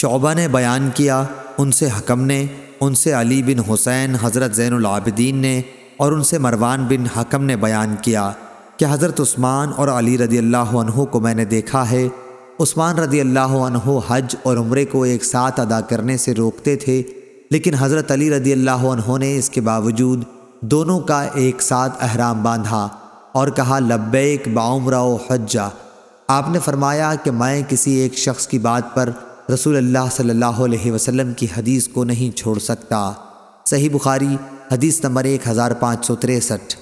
شعبہ نے بیان کیا، ان سے حکم نے، ان سے علی بن حسین حضرت زین العابدین نے اور ان سے مروان بن حکم نے بیان کیا کہ حضرت عثمان اور علی رضی اللہ عنہ کو میں نے دیکھا ہے۔ عثمان رضی اللہ عنہ حج اور عمرے کو ایک ساتھ ادا کرنے سے روکتے تھے، لیکن حضرت علی رضی اللہ عنہ نے اس کے باوجود دونوں کا ایک ساتھ احرام باندھا اور کہا، لبیک باعمرہ و حجہ۔ آپ نے فرمایا کہ میں کسی ایک شخص کی بات پر رسول اللہ صلی اللہ علیہ وسلم کی حدیث کو نہیں چھوڑ سکتا۔ صحیح بخاری حدیث نمبر ایک ہزار پانچ سو تریسٹھ۔